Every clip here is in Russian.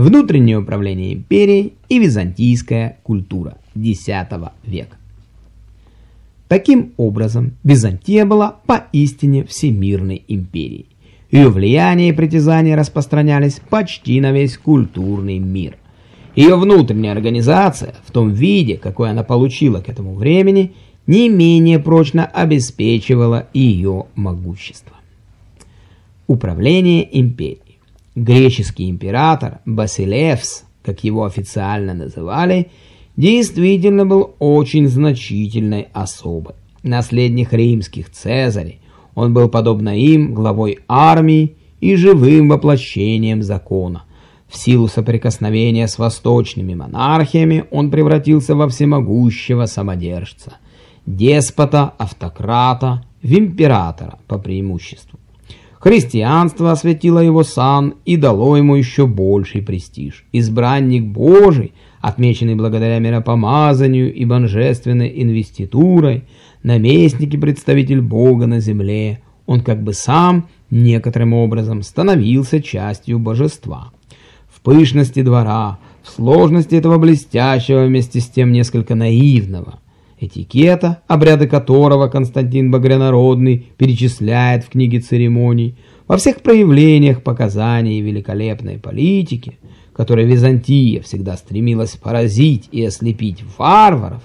внутреннее управление империей и византийская культура X века. Таким образом, Византия была поистине всемирной империей. Ее влияние и притязания распространялись почти на весь культурный мир. Ее внутренняя организация, в том виде, какой она получила к этому времени, не менее прочно обеспечивала ее могущество. Управление империей. Греческий император Басилевс, как его официально называли, действительно был очень значительной особой. Наследник римских Цезарей, он был, подобно им, главой армии и живым воплощением закона. В силу соприкосновения с восточными монархиями он превратился во всемогущего самодержца, деспота, автократа, в императора по преимуществу. Христианство осветило его сан и дало ему еще больший престиж. Избранник Божий, отмеченный благодаря миропомазанию и божественной инвеститурой, наместник и представитель Бога на земле, он как бы сам некоторым образом становился частью божества. В пышности двора, в сложности этого блестящего вместе с тем несколько наивного – этикета, обряды которого Константин Багрянародный перечисляет в книге церемоний, во всех проявлениях показаний великолепной политики, которой Византия всегда стремилась поразить и ослепить варваров,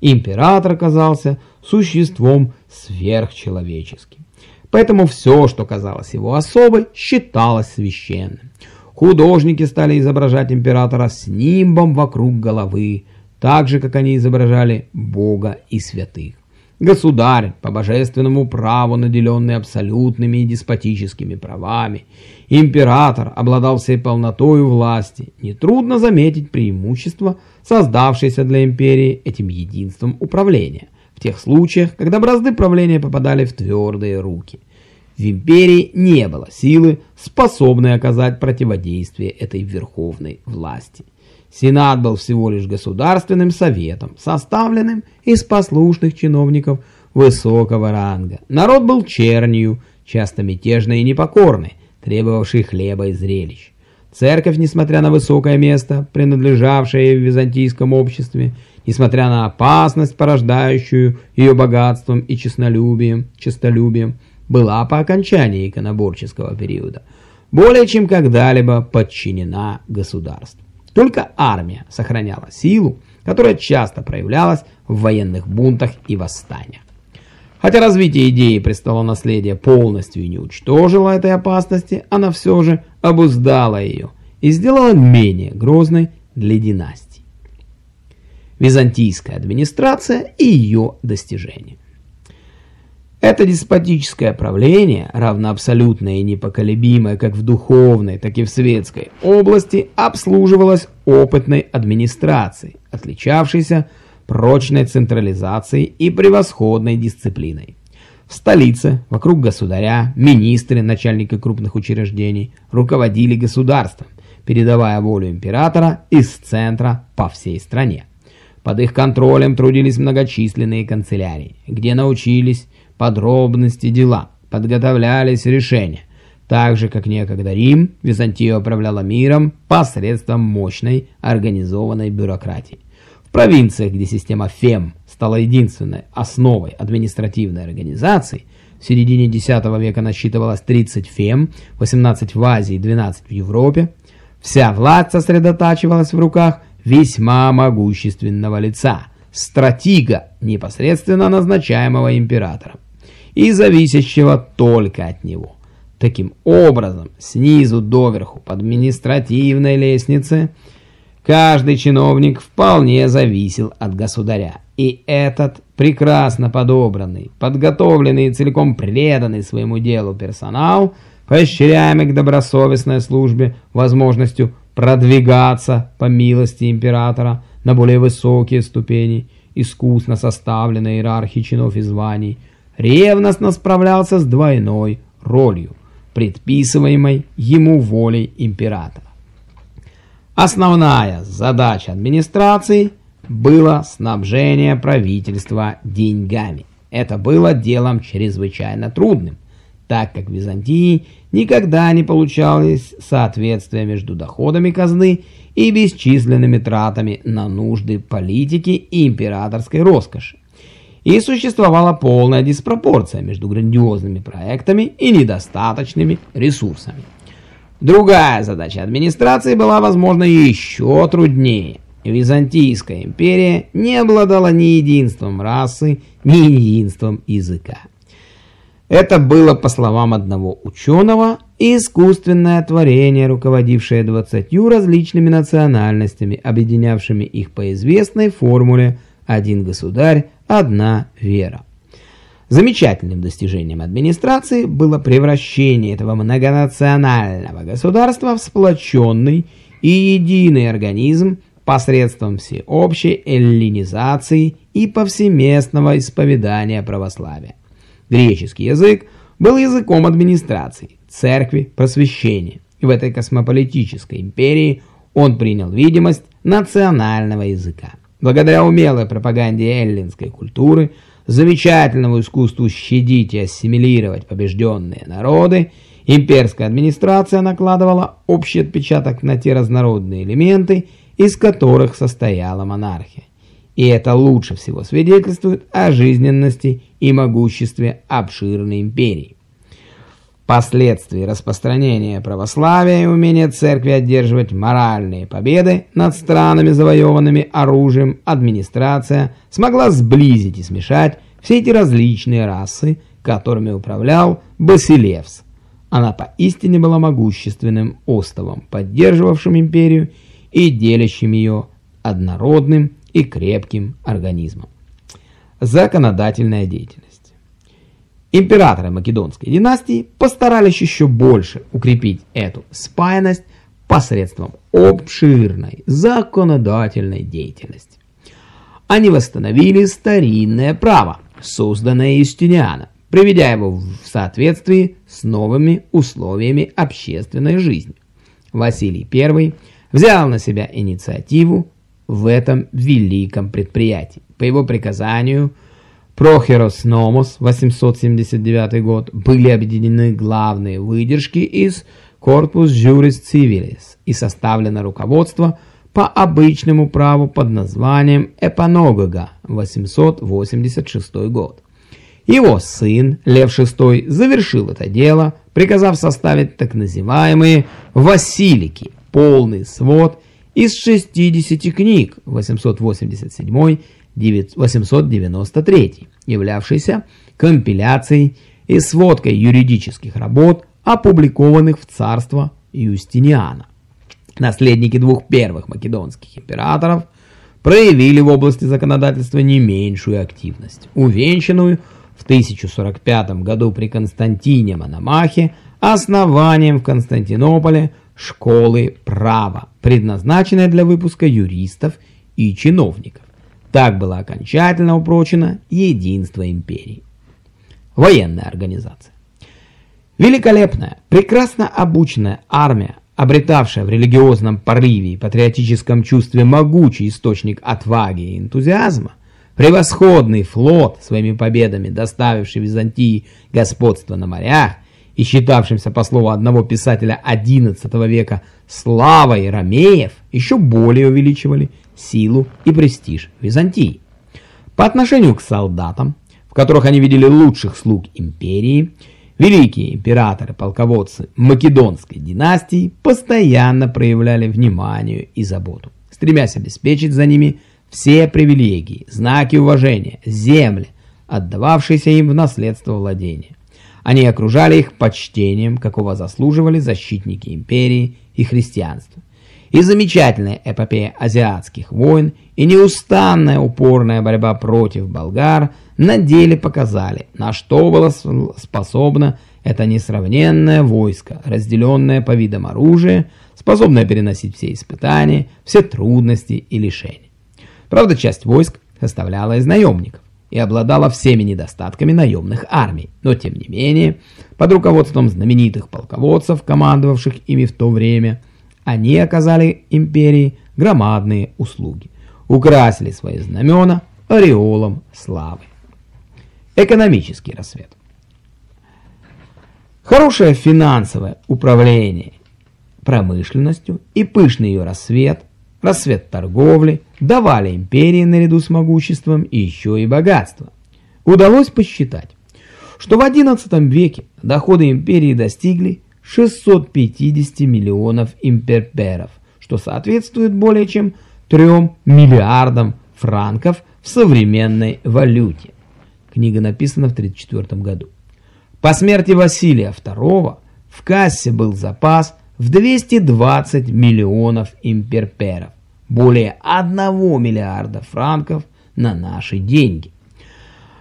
император оказался существом сверхчеловеческим. Поэтому все, что казалось его особой, считалось священным. Художники стали изображать императора с нимбом вокруг головы, так же, как они изображали Бога и святых. Государь, по божественному праву наделенный абсолютными и деспотическими правами, император обладал всей полнотой власти. Нетрудно заметить преимущество, создавшееся для империи этим единством управления, в тех случаях, когда бразды правления попадали в твердые руки. В империи не было силы, способной оказать противодействие этой верховной власти. Сенат был всего лишь государственным советом, составленным из послушных чиновников высокого ранга. Народ был чернью, часто мятежной и непокорной, требовавшей хлеба и зрелищ. Церковь, несмотря на высокое место, принадлежавшее в византийском обществе, несмотря на опасность, порождающую ее богатством и честолюбием, честолюбием, была по окончании иконоборческого периода более чем когда-либо подчинена государству. Только армия сохраняла силу, которая часто проявлялась в военных бунтах и восстаниях. Хотя развитие идеи престолонаследия полностью не уничтожило этой опасности, она все же обуздала ее и сделала менее грозной для династии. Византийская администрация и ее достижения. Это деспотическое правление, равно абсолютное и непоколебимое как в духовной, так и в светской области, обслуживалось опытной администрацией, отличавшейся прочной централизацией и превосходной дисциплиной. В столице, вокруг государя, министры, начальники крупных учреждений руководили государством, передавая волю императора из центра по всей стране. Под их контролем трудились многочисленные канцелярии, где научились подробности дела, подготовлялись решения. Так же, как некогда Рим, Византия управляла миром посредством мощной организованной бюрократии. В провинциях, где система ФЕМ стала единственной основой административной организации, в середине X века насчитывалось 30 ФЕМ, 18 в Азии, 12 в Европе, вся власть сосредотачивалась в руках весьма могущественного лица, стратега, непосредственно назначаемого императором и зависящего только от него. Таким образом, снизу доверху по административной лестнице каждый чиновник вполне зависел от государя. И этот прекрасно подобранный, подготовленный и целиком преданный своему делу персонал, поощряемый к добросовестной службе возможностью продвигаться по милости императора на более высокие ступени искусно составленной иерархии чинов и званий, ревностно справлялся с двойной ролью, предписываемой ему волей императора. Основная задача администрации было снабжение правительства деньгами. Это было делом чрезвычайно трудным, так как в Византии никогда не получалось соответствия между доходами казны и бесчисленными тратами на нужды политики и императорской роскоши. И существовала полная диспропорция между грандиозными проектами и недостаточными ресурсами. Другая задача администрации была, возможно, еще труднее. Византийская империя не обладала ни единством расы, ни единством языка. Это было, по словам одного ученого, искусственное творение, руководившее двадцатью различными национальностями, объединявшими их по известной формуле «один государь, одна вера». Замечательным достижением администрации было превращение этого многонационального государства в сплоченный и единый организм посредством всеобщей эллинизации и повсеместного исповедания православия. Греческий язык был языком администрации, церкви, просвещения. И в этой космополитической империи он принял видимость национального языка. Благодаря умелой пропаганде эллинской культуры, замечательному искусству щадить и ассимилировать побежденные народы, имперская администрация накладывала общий отпечаток на те разнородные элементы, из которых состояла монархия и это лучше всего свидетельствует о жизненности и могуществе обширной империи. Впоследствии распространения православия и умения церкви одерживать моральные победы над странами, завоеванными оружием, администрация смогла сблизить и смешать все эти различные расы, которыми управлял Басилевс. Она поистине была могущественным островом, поддерживавшим империю и делящим ее однородным и крепким организмом. Законодательная деятельность. Императоры Македонской династии постарались еще больше укрепить эту спаянность посредством обширной законодательной деятельности. Они восстановили старинное право, созданное Юстинианом, приведя его в соответствии с новыми условиями общественной жизни. Василий I взял на себя инициативу в этом великом предприятии. По его приказанию Прохерос Номос, 879 год, были объединены главные выдержки из Corpus Juris Civilis и составлено руководство по обычному праву под названием Эпаногога, 886 год. Его сын, Лев VI, завершил это дело, приказав составить так называемые «Василики», полный свод из 60 книг 887-893, являвшейся компиляцией и сводкой юридических работ, опубликованных в царство Юстиниана. Наследники двух первых македонских императоров проявили в области законодательства не меньшую активность, увенчанную в 1045 году при Константине Мономахе основанием в Константинополе школы права, предназначенной для выпуска юристов и чиновников. Так было окончательно упрочено единство империи. Военная организация. Великолепная, прекрасно обученная армия, обретавшая в религиозном порыве и патриотическом чувстве могучий источник отваги и энтузиазма, превосходный флот, своими победами доставивший Византии господство на морях и считавшимся, по слову одного писателя XI века, славой ромеев, еще более увеличивали силу и престиж Византии. По отношению к солдатам, в которых они видели лучших слуг империи, великие императоры-полководцы Македонской династии постоянно проявляли внимание и заботу, стремясь обеспечить за ними все привилегии, знаки уважения, земли, отдававшиеся им в наследство владения. Они окружали их почтением, какого заслуживали защитники империи и христианства. И замечательная эпопея азиатских войн и неустанная упорная борьба против болгар на деле показали, на что было способно это несравненное войско, разделенное по видам оружия, способное переносить все испытания, все трудности и лишения. Правда, часть войск составляла из наемников и обладала всеми недостатками наемных армий, но тем не менее, под руководством знаменитых полководцев, командовавших ими в то время, они оказали империи громадные услуги, украсили свои знамена ореолом славы. Экономический рассвет. Хорошее финансовое управление промышленностью и пышный ее рассвет, рассвет торговли, давали империи наряду с могуществом и еще и богатство. Удалось посчитать, что в XI веке доходы империи достигли 650 миллионов имперперов, что соответствует более чем 3 миллиардам франков в современной валюте. Книга написана в 1934 году. По смерти Василия II в кассе был запас в 220 миллионов имперперов, более 1 миллиарда франков на наши деньги.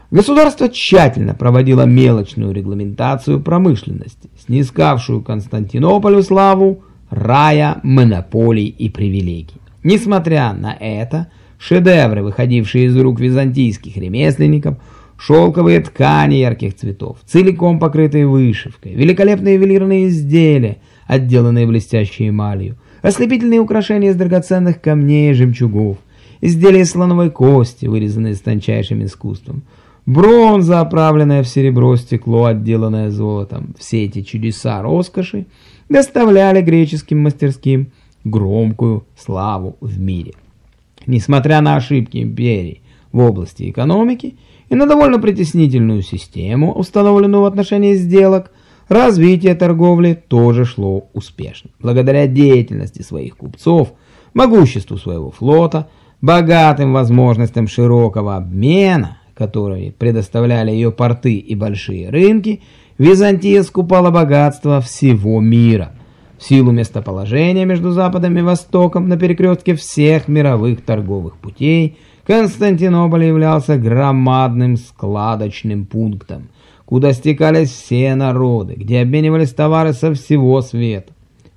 Государство тщательно проводило мелочную регламентацию промышленности, снискавшую Константинополю славу рая монополий и привилегий. Несмотря на это, шедевры, выходившие из рук византийских ремесленников, шелковые ткани ярких цветов, целиком покрытые вышивкой, великолепные ювелирные изделия, отделанные блестящей эмалью, ослепительные украшения из драгоценных камней и жемчугов, изделия из слоновой кости, вырезанные с тончайшим искусством, бронза, оправленная в серебро, стекло, отделанное золотом. Все эти чудеса роскоши доставляли греческим мастерским громкую славу в мире. Несмотря на ошибки империи в области экономики и на довольно притеснительную систему, установленную в отношении сделок, развитие торговли тоже шло успешно. Благодаря деятельности своих купцов, могуществу своего флота, богатым возможностям широкого обмена, которые предоставляли ее порты и большие рынки, Византия скупала богатство всего мира. В силу местоположения между Западом и Востоком на перекрестке всех мировых торговых путей Константинополь являлся громадным складочным пунктом, куда стекались все народы, где обменивались товары со всего света.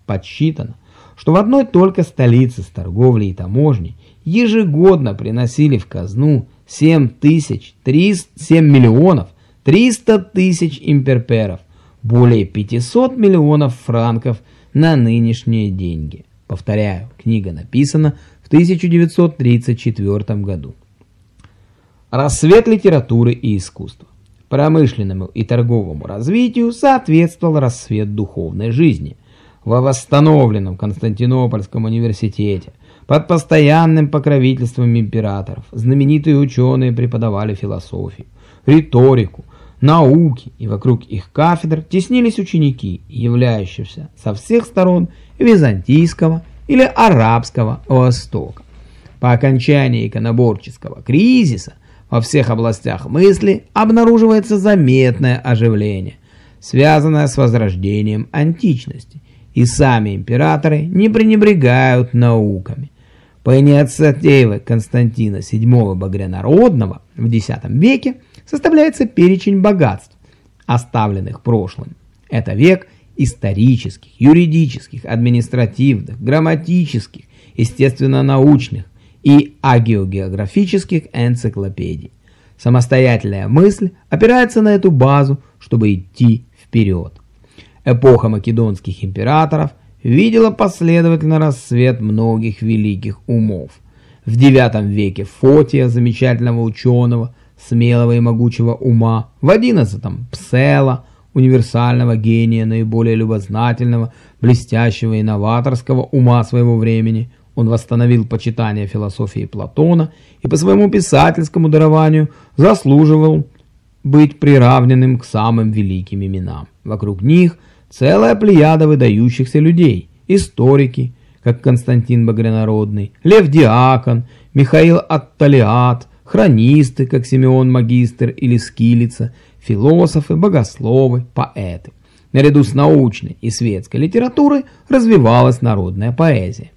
Подсчитано, что в одной только столице с торговлей и таможней ежегодно приносили в казну 7 тысяч 300, 7 миллионов 300 тысяч имперперов, более 500 миллионов франков на нынешние деньги. Повторяю, книга написана в 1934 году. Рассвет литературы и искусства. Промышленному и торговому развитию соответствовал рассвет духовной жизни. Во восстановленном Константинопольском университете под постоянным покровительством императоров знаменитые ученые преподавали философию, риторику, науки, и вокруг их кафедр теснились ученики, являющиеся со всех сторон византийского или арабского Востока. По окончании иконоборческого кризиса во всех областях мысли обнаруживается заметное оживление, связанное с возрождением античности, и сами императоры не пренебрегают науками. По инициативе Константина VII Багрянародного в X веке составляется перечень богатств, оставленных прошлым. Это век исторических, юридических, административных, грамматических, естественно-научных и агеогеографических энциклопедий. Самостоятельная мысль опирается на эту базу, чтобы идти вперед. Эпоха македонских императоров видела последовательно рассвет многих великих умов. В IX веке Фотия, замечательного ученого, смелого и могучего ума, в одиннадцатом Псела, универсального гения, наиболее любознательного, блестящего и новаторского ума своего времени. Он восстановил почитание философии Платона и по своему писательскому дарованию заслуживал быть приравненным к самым великим именам. Вокруг них целая плеяда выдающихся людей, историки, как Константин Багрянародный, Лев Диакон, Михаил Атталиат, хронисты, как Симеон Магистр или Скилица, философы, богословы, поэты. Наряду с научной и светской литературой развивалась народная поэзия.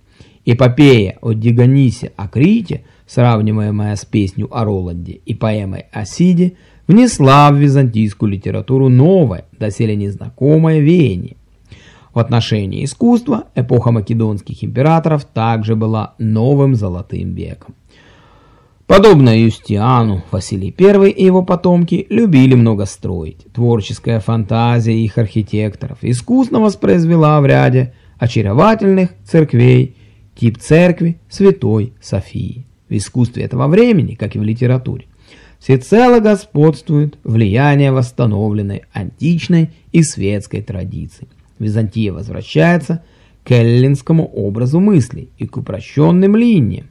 Эпопея о Дигонисе о Крите, сравниваемая с песней о Роланде и поэмой о Сиде, внесла в византийскую литературу новое, доселе незнакомое веяние. В отношении искусства эпоха македонских императоров также была новым золотым веком. Подобно Юстиану, Василий I и его потомки любили много строить. Творческая фантазия их архитекторов искусно воспроизвела в ряде очаровательных церквей тип церкви Святой Софии. В искусстве этого времени, как и в литературе, всецело господствует влияние восстановленной античной и светской традиции. Византия возвращается к эллинскому образу мыслей и к упрощенным линиям,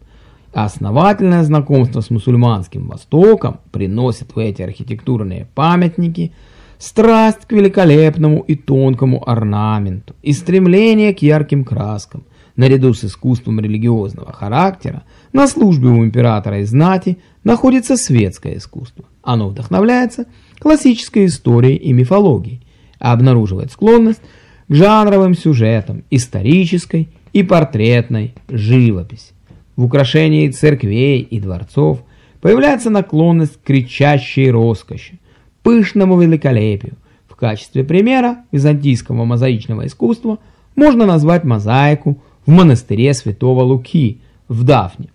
основательное знакомство с мусульманским Востоком приносит в эти архитектурные памятники страсть к великолепному и тонкому орнаменту и стремление к ярким краскам, наряду с искусством религиозного характера, на службе у императора и знати находится светское искусство. Оно вдохновляется классической историей и мифологией, а обнаруживает склонность к жанровым сюжетам, исторической и портретной живописи. В украшении церквей и дворцов появляется наклонность к кричащей роскоши, пышному великолепию. В качестве примера византийского мозаичного искусства можно назвать мозаику в монастыре святого Луки в Дафне,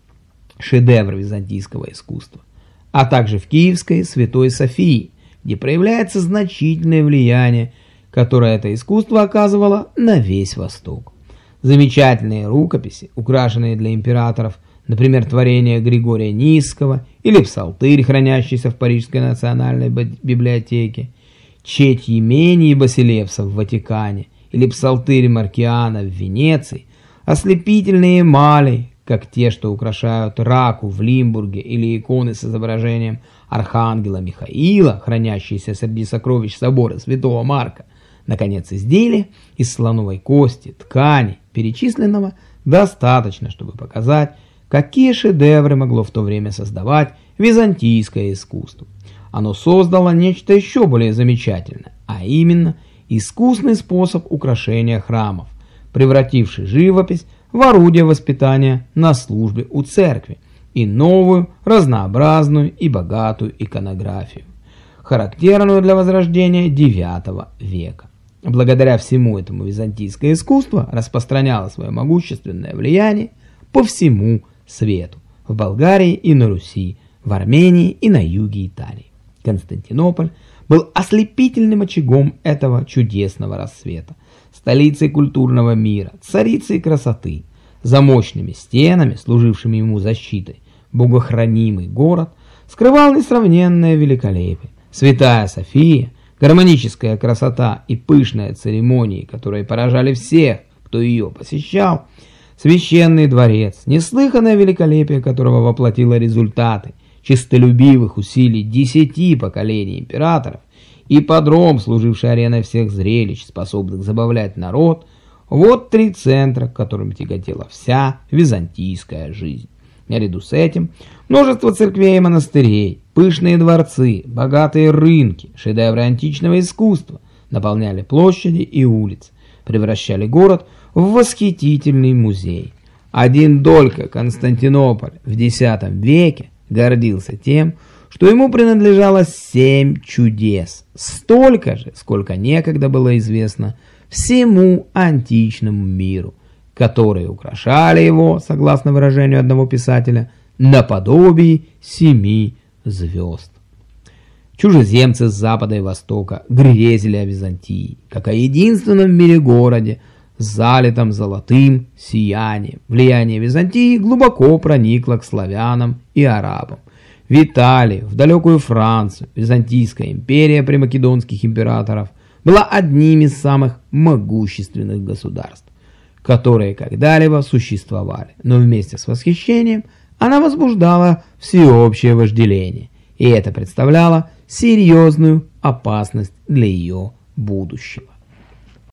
шедевр византийского искусства, а также в Киевской Святой Софии, где проявляется значительное влияние, которое это искусство оказывало на весь Восток. Замечательные рукописи, украшенные для императоров, например, творение Григория Низкого или псалтырь, хранящийся в Парижской национальной библиотеке, четь Емении Басилевса в Ватикане или псалтырь Маркиана в Венеции, ослепительные эмали, как те, что украшают раку в Лимбурге или иконы с изображением архангела Михаила, хранящиеся среди сокровищ собора Святого Марка, наконец изделия из слоновой кости, ткани, перечисленного достаточно, чтобы показать, какие шедевры могло в то время создавать византийское искусство. Оно создало нечто еще более замечательное, а именно искусный способ украшения храмов, превративший живопись в орудие воспитания на службе у церкви и новую, разнообразную и богатую иконографию, характерную для возрождения IX века. Благодаря всему этому византийское искусство распространяло свое могущественное влияние по всему свету, в Болгарии и на Руси, в Армении и на юге Италии. Константинополь был ослепительным очагом этого чудесного рассвета, столицей культурного мира, царицей красоты, за мощными стенами, служившими ему защитой, богохранимый город скрывал несравненное великолепие. Святая София, гармоническая красота и пышные церемонии, которые поражали всех, кто ее посещал, священный дворец, неслыханное великолепие которого воплотило результаты чистолюбивых усилий десяти поколений императоров, и подром, служивший ареной всех зрелищ, способных забавлять народ, вот три центра, к которым тяготела вся византийская жизнь. Наряду с этим множество церквей и монастырей, пышные дворцы, богатые рынки, шедевры античного искусства наполняли площади и улицы, превращали город в восхитительный музей. Один только Константинополь в X веке гордился тем, что ему принадлежало семь чудес, столько же, сколько некогда было известно всему античному миру, которые украшали его, согласно выражению одного писателя, наподобие семи звезд. Чужеземцы с запада и востока грезили о Византии, как о единственном в мире городе, залитом золотым сиянием. Влияние Византии глубоко проникло к славянам и арабам. В Италии, в далекую Францию, Византийская империя при македонских императоров была одним из самых могущественных государств, которые когда-либо существовали, но вместе с восхищением она возбуждала всеобщее вожделение, и это представляло серьезную опасность для ее будущего.